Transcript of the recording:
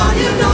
Come you know.